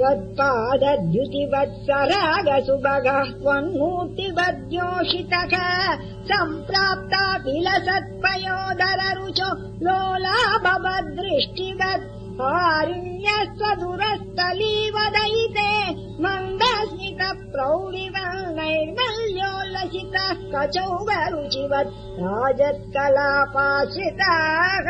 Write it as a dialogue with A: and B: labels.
A: त्वत्पादद्युतिवत्सरागसुभगः त्वन्मूर्तिवद्योषितः सम्प्राप्ता मूर्तिवद्योषितः सम्प्राप्ताभिलसत् पयोदररुचो लोलाभवद् दृष्टिवत् आण्यस्वदुरस्थलीवदयिते मङ्गस्मित प्रौढिव वरुचिवत् राजत्कलापाश्रिताः।